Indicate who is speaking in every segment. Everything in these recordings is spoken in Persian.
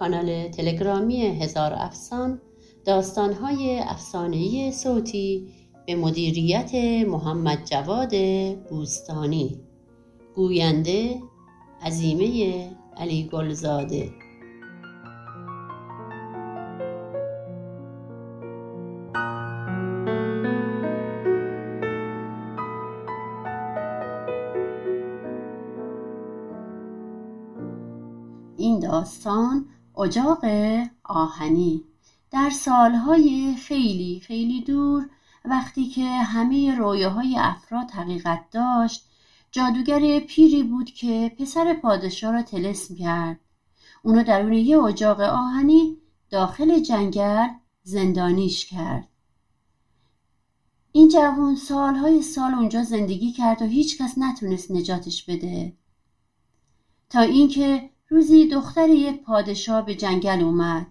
Speaker 1: کانال تلگرامی هزار افسان داستانهای افسانهای صوتی به مدیریت محمد جواد بوستانی. گوینده عزیمه علی گلزاده. این داستان اجاق آهنی. در سالهای خیلی خیلی دور وقتی که همه رویاهای افراد حقیقت داشت جادوگر پیری بود که پسر پادشاه را تلسم کرد. اونو درون یه اجاق آهنی داخل جنگل زندانیش کرد. این جوان سالهای سال اونجا زندگی کرد و هیچکس نتونست نجاتش بده. تا اینکه روزی دختر یک پادشاه به جنگل اومد.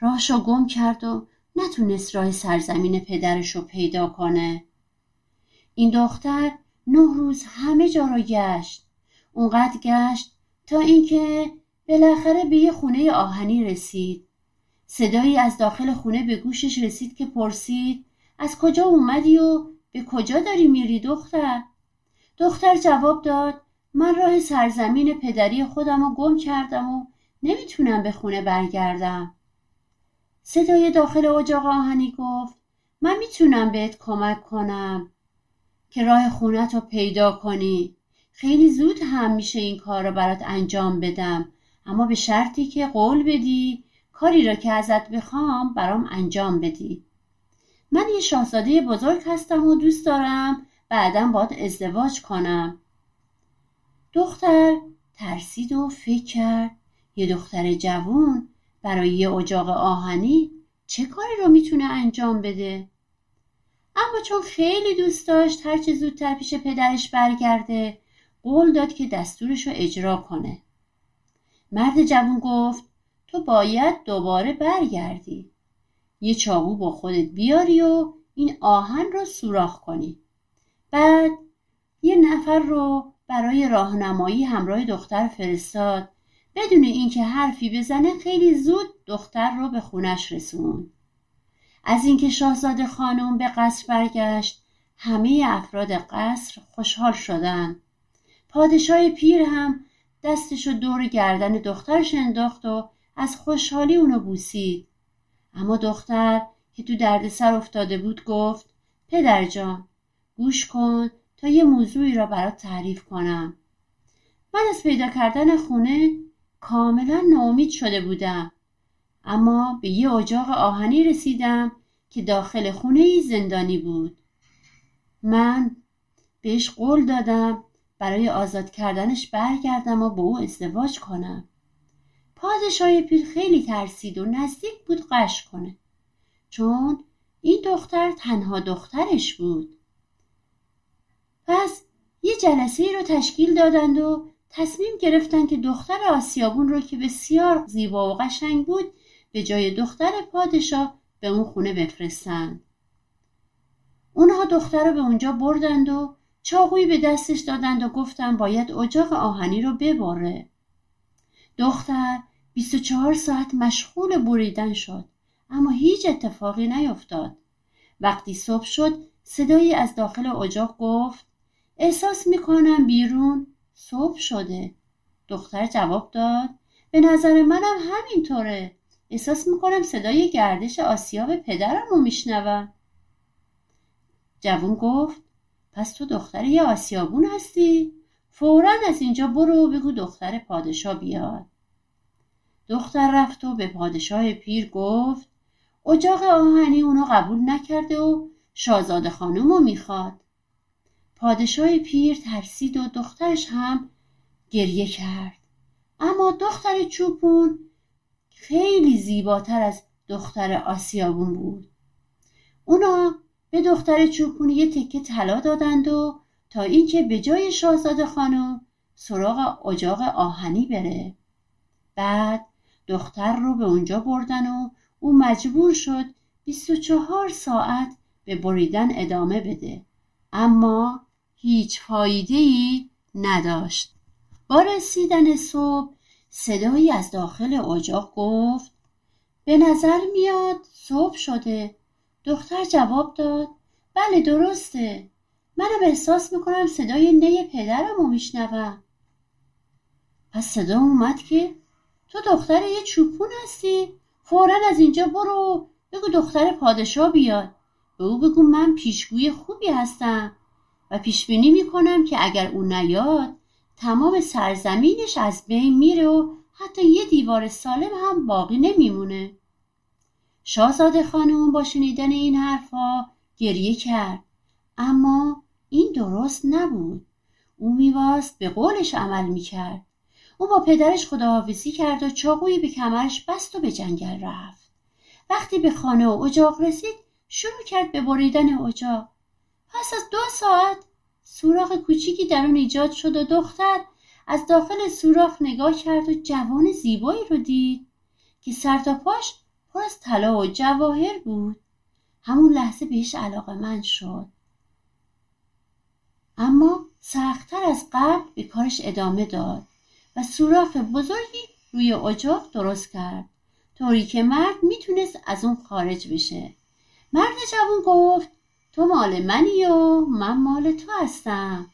Speaker 1: راهشو گم کرد و نتونست راه سرزمین پدرش رو پیدا کنه. این دختر نه روز همه جا را گشت. اونقدر گشت تا اینکه بالاخره به یه خونه آهنی رسید. صدایی از داخل خونه به گوشش رسید که پرسید از کجا اومدی و به کجا داری میری دختر؟ دختر جواب داد من راه سرزمین پدری خودم رو گم کردم و نمی‌تونم به خونه برگردم. صدای داخل اجاق آهنی گفت من می‌تونم بهت کمک کنم که راه خونت رو پیدا کنی. خیلی زود هم میشه این کار رو برات انجام بدم. اما به شرطی که قول بدی کاری را که ازت بخوام برام انجام بدی. من یه شاهزاده بزرگ هستم و دوست دارم بعدا باید ازدواج کنم. دختر ترسید و فکر کرد. یه دختر جوون برای یه اجاق آهنی چه کاری رو می‌تونه انجام بده؟ اما چون خیلی دوست داشت هرچه زودتر پیش پدرش برگرده قول داد که دستورش رو اجرا کنه. مرد جوون گفت تو باید دوباره برگردی. یه چاقو با خودت بیاری و این آهن رو سوراخ کنی. بعد یه نفر رو برای راهنمایی همراه دختر فرستاد. بدون اینکه حرفی بزنه خیلی زود دختر رو به خونش رسوند. از اینکه شاهزاده خانم به قصر برگشت همه افراد قصر خوشحال شدند. پادشاه پیر هم دستشو دور گردن دخترش انداخت و از خوشحالی اونو بوسید. اما دختر که تو دردسر افتاده بود گفت پدر جان گوش کن تا یه موضوعی را برات تعریف کنم. من از پیدا کردن خونه کاملا ناامید شده بودم. اما به یه اجاق آهنی رسیدم که داخل خونه ای زندانی بود. من بهش قول دادم برای آزاد کردنش برگردم و با او ازدواج کنم. پادشاه پیر خیلی ترسید و نزدیک بود قش کنه. چون این دختر تنها دخترش بود. پس یه جلسه رو تشکیل دادند و تصمیم گرفتن که دختر آسیابون رو که بسیار زیبا و قشنگ بود به جای دختر پادشاه به اون خونه بفرستند. اونها دختر رو به اونجا بردند و چاقویی به دستش دادند و گفتن باید اجاق آهنی رو بباره. دختر 24 ساعت مشغول بریدن شد اما هیچ اتفاقی نیفتاد وقتی صبح شد صدایی از داخل اجاق گفت احساس می‌کنم بیرون صبح شده. دختر جواب داد به نظر منم همینطوره. احساس می‌کنم صدای گردش آسیاب پدرم رو میشنوم. جوون گفت پس تو دختر یه آسیابون هستی؟ فورا از اینجا برو بگو دختر پادشاه بیاد. دختر رفت و به پادشاه پیر گفت اجاق آهنی اونو قبول نکرده و شاهزاده خانم رو می‌خواد. پادشاه پیر ترسید و دخترش هم گریه کرد. اما دختر چوپون خیلی زیباتر از دختر آسیابون بود. اونا به دختر چوپون یه تکه طلا دادند و تا اینکه به جای شاهزاده خانم سراغ اجاق آهنی بره. بعد دختر رو به اونجا بردن و او مجبور شد 24 ساعت به بریدن ادامه بده. اما هیچ فایده ای نداشت. با رسیدن صبح صدایی از داخل اجاق گفت به نظر میاد صبح شده. دختر جواب داد بله درسته. منم احساس می‌کنم صدای نی پدرم رو میشنوم. پس صدا اومد که تو دختر یه چوپون هستی؟ فورا از اینجا برو بگو دختر پادشاه بیاد. به او بگو من پیشگوی خوبی هستم. و پیش بینی می‌کنم که اگر او نیاد تمام سرزمینش از بین میره و حتی یه دیوار سالم هم باقی نمیمونه. شاهزاده خانم با شنیدن این حرفها گریه کرد. اما این درست نبود. او میواست به قولش عمل می‌کرد. او با پدرش خداحافظی کرد و چاقویی به کمرش بست و به جنگل رفت. وقتی به خانه و اجاق رسید شروع کرد به بریدن اجاق. پس از دو ساعت سوراخ کوچیکی در آن ایجاد شد و دختر از داخل سوراخ نگاه کرد و جوان زیبایی رو دید که سر تا پاش پر از طلا و جواهر بود. همون لحظه بهش علاقه من شد. اما سختتر از قبل به کارش ادامه داد و سوراخ بزرگی روی اجاق درست کرد. طوری که مرد می‌تونست از اون خارج بشه. مرد جوون گفت تو مال منی و من مال تو هستم.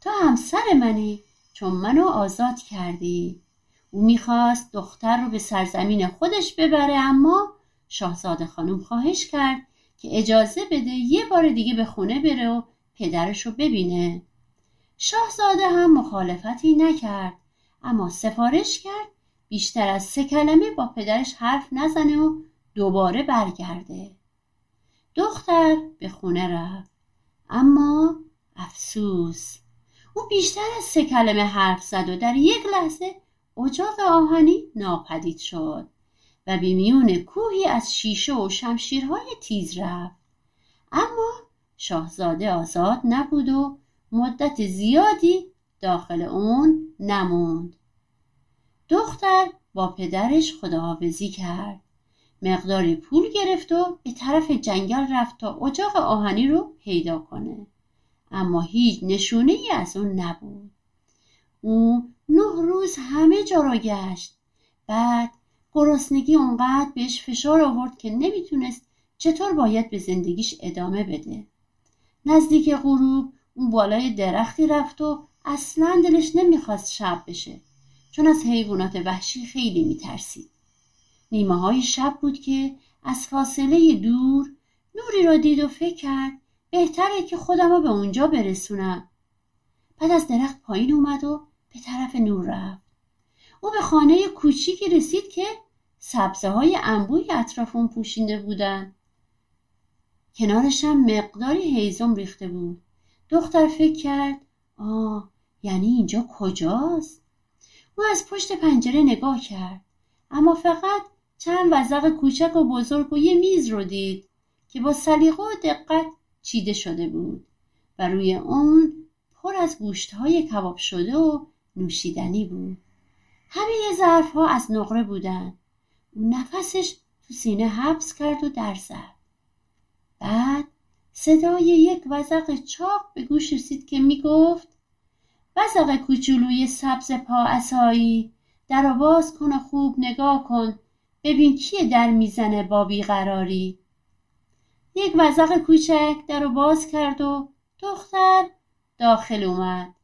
Speaker 1: تو همسر منی چون منو آزاد کردی. او می‌خواست دختر رو به سرزمین خودش ببره اما شاهزاده خانم خواهش کرد که اجازه بده یه بار دیگه به خونه بره و پدرش رو ببینه. شاهزاده هم مخالفتی نکرد اما سفارش کرد بیشتر از سه کلمه با پدرش حرف نزنه و دوباره برگرده. دختر به خونه رفت. اما افسوس او بیشتر از سه کلمه حرف زد و در یک لحظه اجاق آهنی ناپدید شد و به میون کوهی از شیشه و شمشیرهای تیز رفت. اما شاهزاده آزاد نبود و مدت زیادی داخل اون نموند. دختر با پدرش خداحافظی کرد. مقداری پول گرفت و به طرف جنگل رفت تا اجاق آهنی رو پیدا کنه. اما هیچ نشونه ای از اون نبود. او نه روز همه جا را گشت. بعد گرسنگی اونقدر بهش فشار آورد که نمی‌تونست چطور باید به زندگیش ادامه بده. نزدیک غروب اون بالای درختی رفت و اصلا دلش نمی‌خواست شب بشه چون از حیوانات وحشی خیلی میترسید. نیمه های شب بود که از فاصله دور نوری را دید و فکر کرد بهتره که خودم رو به اونجا برسونم. بعد از درخت پایین اومد و به طرف نور رفت. او به خانه کوچیکی رسید که سبزه های انبوی اطراف اون پوشیده بودن. کنارش هم مقداری هیزم ریخته بود. دختر فکر کرد آه یعنی اینجا کجاست؟ او از پشت پنجره نگاه کرد. اما فقط چند وزق کوچک و بزرگ و یه میز رو دید که با سلیقه و دقت چیده شده بود و روی اون پر از گوشت های کباب شده و نوشیدنی بود. همه ظرف ها از نقره بودن. او نفسش تو سینه حبس کرد و در زد. بعد صدای یک وزق چاق به گوش رسید که می‌گفت وزق کوچولوی سبز پا اسایی در باز کن و خوب نگاه کن. ببین کیه در می‌زنه با بیقراری. یک وزق کوچک در باز کرد و دختر داخل اومد.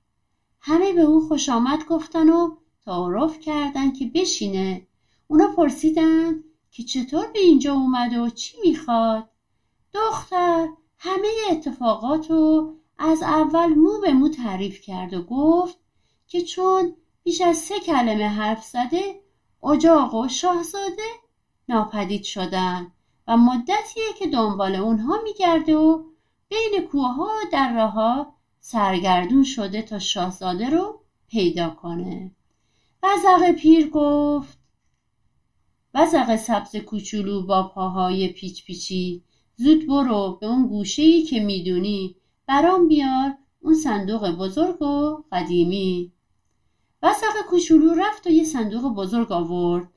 Speaker 1: همه به او خوش آمد گفتن و تعارف کردن که بشینه. اونا پرسیدن که چطور به اینجا اومده و چی می‌خواد. دختر همه اتفاقات رو از اول مو به مو تعریف کرد و گفت که چون بیش از سه کلمه حرف زده اجاق و شاهزاده ناپدید شدن و مدتیه که دنبال اونها میگرده و بین کوه و دره ها سرگردون شده تا شاهزاده رو پیدا کنه. وزق پیر گفت وزق سبز کوچولو با پاهای پیچ پیچی زود برو به اون گوشه که می‌دونی برام بیار اون صندوق بزرگ و قدیمی. وزق کوچولو رفت و یه صندوق بزرگ آورد.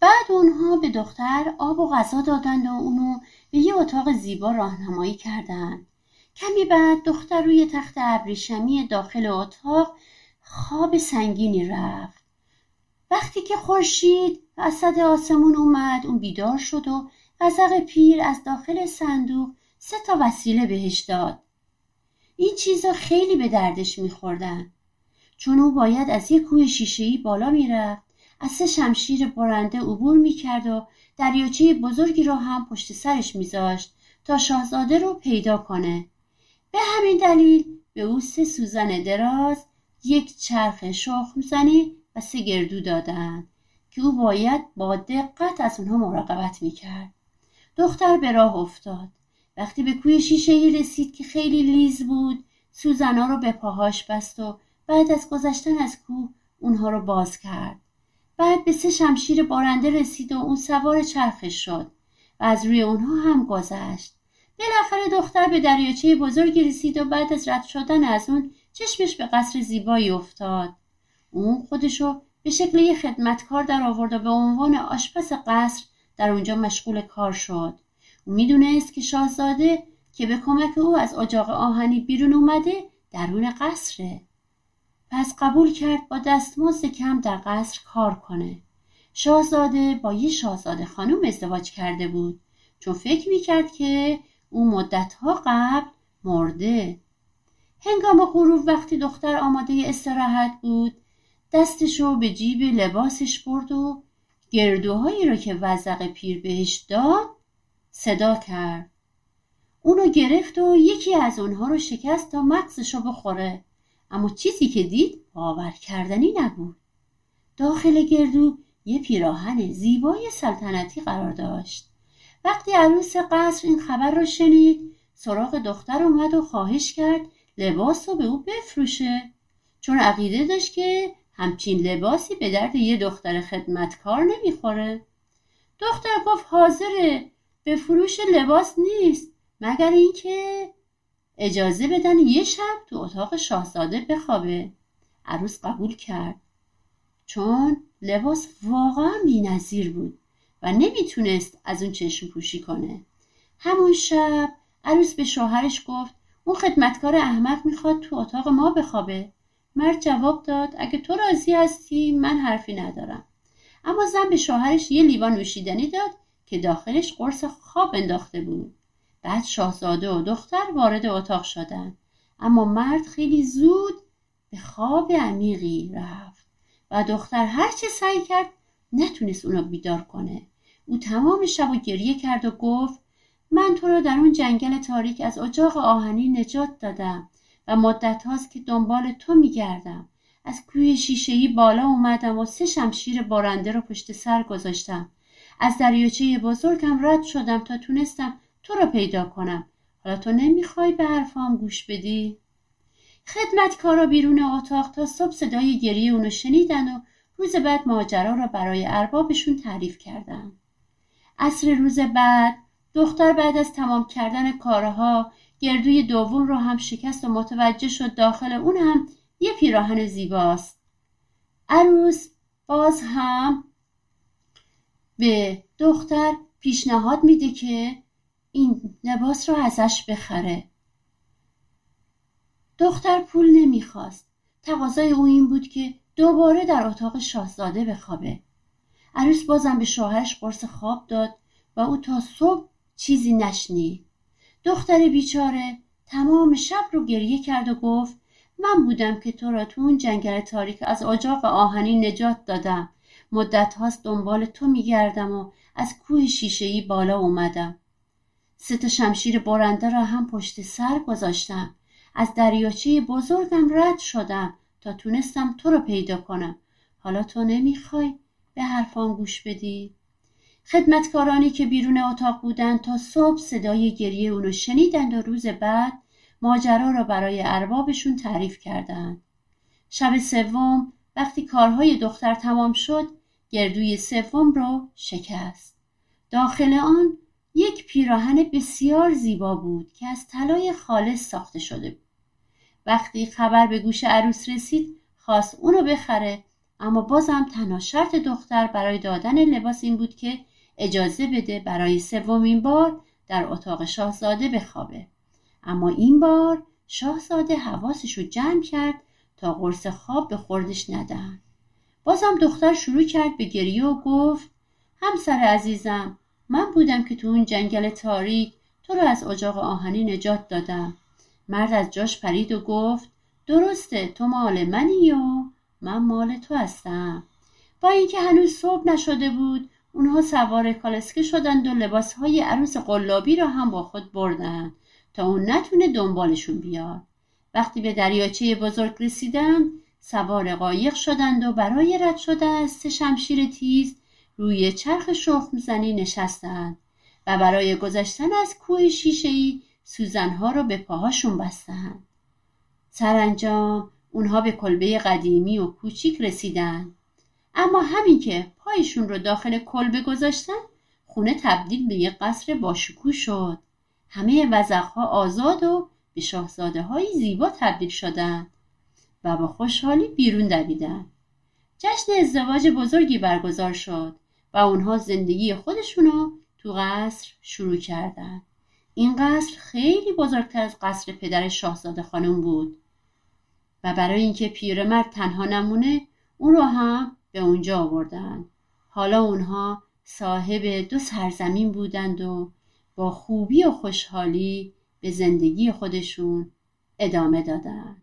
Speaker 1: بعد اونها به دختر آب و غذا دادند و اونو به یه اتاق زیبا راهنمایی کردند. کمی بعد دختر روی تخت ابریشمی داخل اتاق خواب سنگینی رفت. وقتی که خورشید وسط آسمون اومد اون بیدار شد و وزق پیر از داخل صندوق سه تا وسیله بهش داد. این چیزا خیلی به دردش میخوردن. چون او باید از یک کوه شیشهای بالا می‌رفت. از سه شمشیر برنده عبور می‌کرد و دریاچه بزرگی را هم پشت سرش میذاشت تا شاهزاده رو پیدا کنه. به همین دلیل به او سه سوزن دراز یک چرخ شخمزنی و سه گردو دادند که او باید با دقت از اونها مراقبت می‌کرد. دختر به راه افتاد. وقتی به کوی شیشه رسید که خیلی لیز بود سوزنا رو به پاهاش بست و بعد از گذشتن از کوه اونها رو باز کرد. بعد به سه شمشیر بارنده رسید و اون سوار چرخش شد و از روی اونها هم گذشت. بالاخره دختر به دریاچه بزرگی رسید و بعد از رد شدن از اون چشمش به قصر زیبایی افتاد. اون خودشو به شکل یه خدمتکار در آورد و به عنوان آشپز قصر در اونجا مشغول کار شد. او می‌دونست که شاهزاده که به کمک او از اجاق آهنی بیرون اومده درون قصره. پس قبول کرد با دستمزد کم در قصر کار کنه. شاهزاده با یه شاهزاده خانم ازدواج کرده بود. چون فکر می‌کرد که او مدتها قبل مرده. هنگام غروب وقتی دختر آماده استراحت بود دستشو به جیب لباسش برد و گردوهایی را که وزق پیر بهش داد صدا کرد. اونو گرفت و یکی از اونها رو شکست تا مغزشو بخوره. اما چیزی که دید باور کردنی نبود. داخل گردو یه پیراهن زیبای سلطنتی قرار داشت. وقتی عروس قصر این خبر را شنید سراغ دختر اومد و خواهش کرد لباس رو به او بفروشه. چون عقیده داشت که همچین لباسی به درد یه دختر خدمتکار نمی‌خوره. دختر گفت حاضره به فروش لباس نیست مگر اینکه اجازه بدن یه شب تو اتاق شاهزاده بخوابه. عروس قبول کرد. چون لباس واقعا بینظیر بود و نمی‌تونست از اون چشم پوشی کنه. همون شب عروس به شوهرش گفت اون خدمتکار احمق می‌خواد تو اتاق ما بخوابه. مرد جواب داد اگه تو راضی هستی من حرفی ندارم. اما زن به شوهرش یه لیوان نوشیدنی داد که داخلش قرص خواب انداخته بود. بعد شاهزاده و دختر وارد اتاق شدند اما مرد خیلی زود به خواب عمیقی رفت و دختر هرچه سعی کرد نتونست اونو بیدار کنه. او تمام شب و گریه کرد و گفت من تو را در اون جنگل تاریک از اجاق آهنی نجات دادم و مدت هاست که دنبال تو میگردم. از کوی شیشهای بالا اومدم و سه شمشیر بارنده رو پشت سر گذاشتم. از دریاچه بزرگم رد شدم تا تونستم تو را پیدا کنم. حالا تو نمی‌خوای به حرفام گوش بدی؟ خدمتکارا بیرون اتاق تا صبح صدای گریه اونو شنیدن و روز بعد ماجرا را برای اربابشون تعریف کردن. عصر روز بعد دختر بعد از تمام کردن کارها گردوی دوم رو هم شکست و متوجه شد داخل اون هم یه پیراهن زیباست. عروس باز هم به دختر پیشنهاد میده که این لباس رو ازش بخره. دختر پول نمی‌خواست. تقاضای او این بود که دوباره در اتاق شاهزاده بخوابه. عروس بازم به شوهرش قرص خواب داد و او تا صبح چیزی نشنید. دختر بیچاره تمام شب رو گریه کرد و گفت من بودم که تو را تو اون جنگل تاریک از اجاق آهنی نجات دادم. مدت هاست دنبال تو میگردم و از کوه شیشهای بالا اومدم. سه شمشیر برنده را هم پشت سر گذاشتم. از دریاچه بزرگم رد شدم تا تونستم تو رو پیدا کنم. حالا تو نمی‌خوای به حرفان گوش بدی؟ خدمتکارانی که بیرون اتاق بودند تا صبح صدای گریه اونو شنیدند و روز بعد ماجرا را برای اربابشون تعریف کردند. شب سوم وقتی کارهای دختر تمام شد گردوی سوم رو شکست. داخل آن یک پیراهن بسیار زیبا بود که از طلای خالص ساخته شده بود. وقتی خبر به گوش عروس رسید خواست اونو بخره اما بازم تنها شرط دختر برای دادن لباس این بود که اجازه بده برای سومین بار در اتاق شاهزاده بخوابه. اما این بار شاهزاده حواسش رو جمع کرد تا قرص خواب به خوردش ندن بازم دختر شروع کرد به گریه و گفت همسر عزیزم من بودم که تو اون جنگل تاریک تو رو از اجاق آهنی نجات دادم. مرد از جاش پرید و گفت درسته تو مال منی و من مال تو هستم. با اینکه هنوز صبح نشده بود اونها سوار کالسکه شدند و لباسهای عروس قلابی را هم با خود بردند تا اون نتونه دنبالشون بیاد. وقتی به دریاچه بزرگ رسیدند سوار قایق شدند و برای رد شدن از شمشیر تیز روی چرخ شخم زنی نشستند و برای گذشتن از کوه شیشهای سوزنها را به پاهاشون بستند. سرانجام اونها به کلبه قدیمی و کوچیک رسیدند. اما همین که پایشون رو داخل کلبه گذاشتن خونه تبدیل به یک قصر باشکوه شد. همه وزقها آزاد و به شاهزاده های زیبا تبدیل شدند و با خوشحالی بیرون دویدند. جشن ازدواج بزرگی برگزار شد. و اونها زندگی خودشونو تو قصر شروع کردند این قصر خیلی بزرگتر از قصر پدر شاهزاده خانم بود. و برای اینکه پیرمرد تنها نمونه اون رو هم به اونجا آوردند حالا اونها صاحب دو سرزمین بودند و با خوبی و خوشحالی به زندگی خودشون ادامه دادند